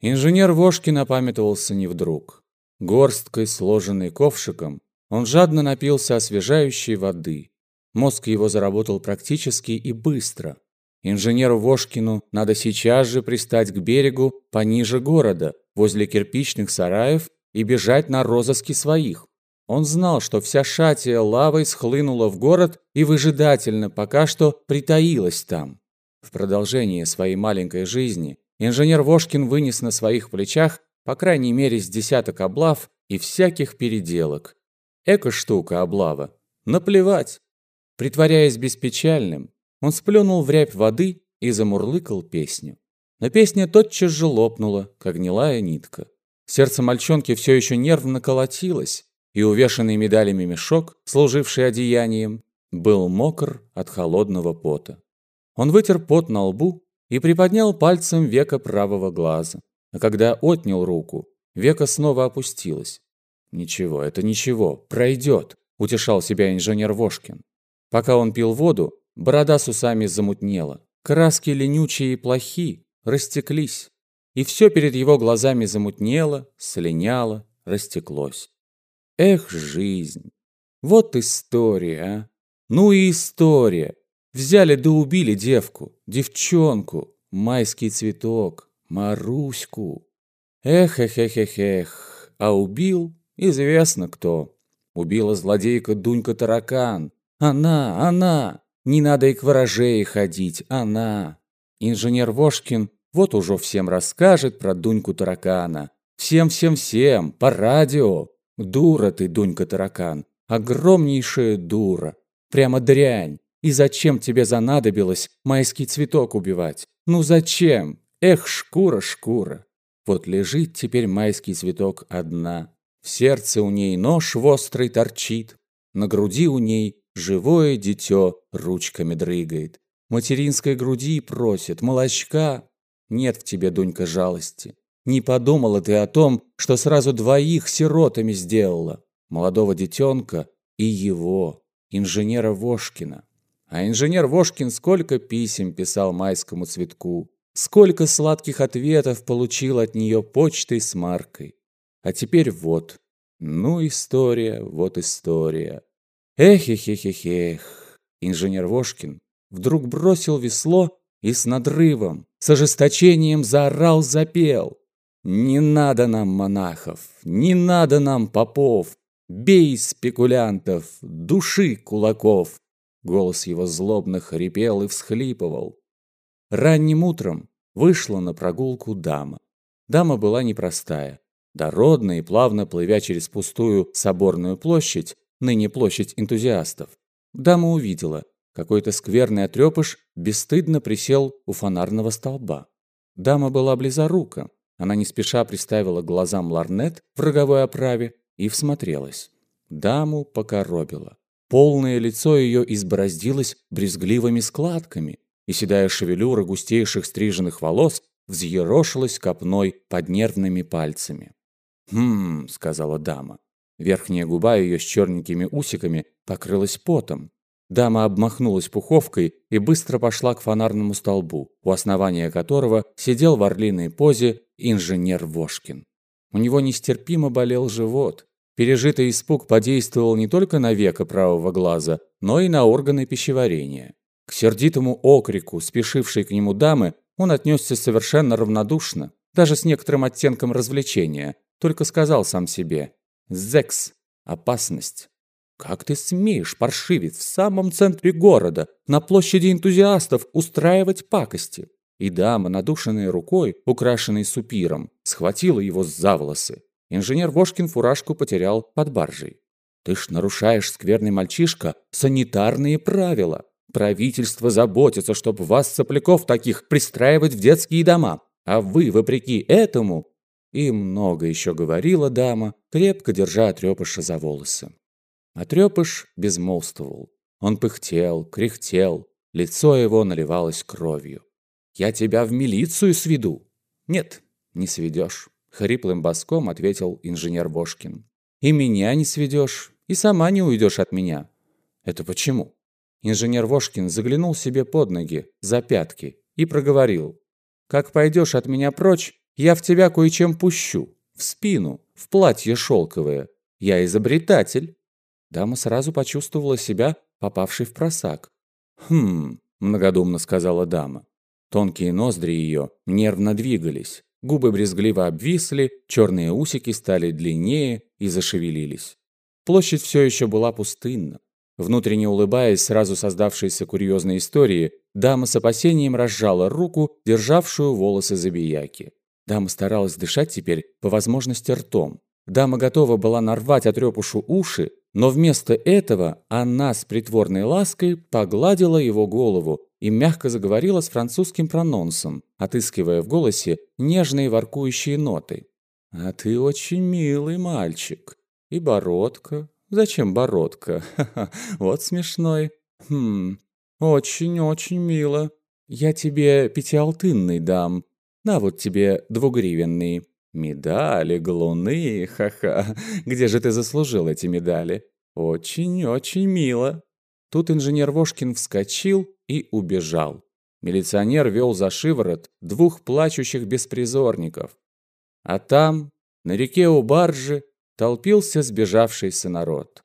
Инженер Вошкин опамятовался не вдруг. Горсткой, сложенной ковшиком, он жадно напился освежающей воды. Мозг его заработал практически и быстро. Инженеру Вошкину надо сейчас же пристать к берегу пониже города, возле кирпичных сараев, и бежать на розыски своих. Он знал, что вся шатия лавой схлынула в город и выжидательно пока что притаилась там. В продолжение своей маленькой жизни инженер Вошкин вынес на своих плечах по крайней мере с десяток облав и всяких переделок. Эко-штука облава. Наплевать. Притворяясь беспечальным, он сплюнул в рябь воды и замурлыкал песню. Но песня тотчас же лопнула, как гнилая нитка. Сердце мальчонки все еще нервно колотилось, и увешанный медалями мешок, служивший одеянием, был мокр от холодного пота. Он вытер пот на лбу и приподнял пальцем века правого глаза. А когда отнял руку, века снова опустилось. «Ничего, это ничего, пройдет», – утешал себя инженер Вошкин. Пока он пил воду, борода с усами замутнела. Краски ленючие и плохи, растеклись. И все перед его глазами замутнело, слиняло, растеклось. Эх, жизнь! Вот история, а! Ну и история! Взяли да убили девку, девчонку, майский цветок, Маруську. Эх, эх, эх, эх, эх, а убил известно кто. Убила злодейка Дунька Таракан. Она, она! Не надо и к ворожее ходить, она! Инженер Вошкин вот уже всем расскажет про Дуньку Таракана. Всем-всем-всем, по радио. Дура ты, Дунька Таракан, огромнейшая дура. Прямо дрянь. И зачем тебе занадобилось майский цветок убивать? Ну зачем? Эх, шкура, шкура. Вот лежит теперь майский цветок одна. В сердце у ней нож вострый торчит. На груди у ней живое дитё ручками дрыгает. Материнской груди просит, молочка. Нет в тебе, Дунька, жалости. Не подумала ты о том, что сразу двоих сиротами сделала. Молодого детенка и его, инженера Вошкина. А инженер Вошкин сколько писем писал майскому цветку, сколько сладких ответов получил от нее почтой с маркой. А теперь вот. Ну, история, вот история. Эх, эх, эх, эх, эх. Инженер Вошкин вдруг бросил весло и с надрывом, с ожесточением заорал, запел. Не надо нам монахов, не надо нам попов, Бей спекулянтов, души кулаков. Голос его злобно хрипел и всхлипывал. Ранним утром вышла на прогулку дама. Дама была непростая. Дородная и плавно плывя через пустую соборную площадь, ныне площадь энтузиастов, дама увидела, какой-то скверный отрепыш бесстыдно присел у фонарного столба. Дама была близорука, она не спеша приставила глазам ларнет в роговой оправе и всмотрелась. Даму покоробило. Полное лицо ее избороздилось брезгливыми складками, и седая шевелюра густейших стриженных волос взъерошилась копной под нервными пальцами. «Хм», — сказала дама. Верхняя губа ее с черненькими усиками покрылась потом. Дама обмахнулась пуховкой и быстро пошла к фонарному столбу, у основания которого сидел в орлиной позе инженер Вошкин. У него нестерпимо болел живот. Пережитый испуг подействовал не только на веко правого глаза, но и на органы пищеварения. К сердитому окрику, спешившей к нему дамы, он отнесся совершенно равнодушно, даже с некоторым оттенком развлечения, только сказал сам себе «Зекс! Опасность!» «Как ты смеешь, паршивец, в самом центре города, на площади энтузиастов, устраивать пакости?» И дама, надушенная рукой, украшенной супиром, схватила его за волосы. Инженер Вошкин фуражку потерял под баржей. «Ты ж нарушаешь, скверный мальчишка, санитарные правила. Правительство заботится, чтобы вас, сопляков таких, пристраивать в детские дома. А вы, вопреки этому...» И много еще говорила дама, крепко держа Отрепыша за волосы. Отрепыш безмолвствовал. Он пыхтел, кряхтел, лицо его наливалось кровью. «Я тебя в милицию сведу!» «Нет, не сведешь», — хриплым боском ответил инженер Бошкин. «И меня не сведешь, и сама не уйдешь от меня». «Это почему?» Инженер Вошкин заглянул себе под ноги, за пятки, и проговорил. «Как пойдешь от меня прочь, Я в тебя кое-чем пущу. В спину, в платье шелковое. Я изобретатель». Дама сразу почувствовала себя попавшей в просак. «Хм», – многодумно сказала дама. Тонкие ноздри ее нервно двигались, губы брезгливо обвисли, черные усики стали длиннее и зашевелились. Площадь все еще была пустынна. Внутренне улыбаясь сразу создавшейся курьезной истории, дама с опасением разжала руку, державшую волосы забияки. Дама старалась дышать теперь по возможности ртом. Дама готова была нарвать отрепушу уши, но вместо этого она с притворной лаской погладила его голову и мягко заговорила с французским прононсом, отыскивая в голосе нежные воркующие ноты. «А ты очень милый мальчик. И бородка, Зачем бородка? Вот смешной. Хм, очень-очень мило. Я тебе пятиалтынный дам. На вот тебе двугривенный. Медали, галуны, ха-ха. Где же ты заслужил эти медали? Очень-очень мило. Тут инженер Вошкин вскочил и убежал. Милиционер вел за шиворот двух плачущих беспризорников. А там, на реке у баржи, толпился сбежавшийся народ.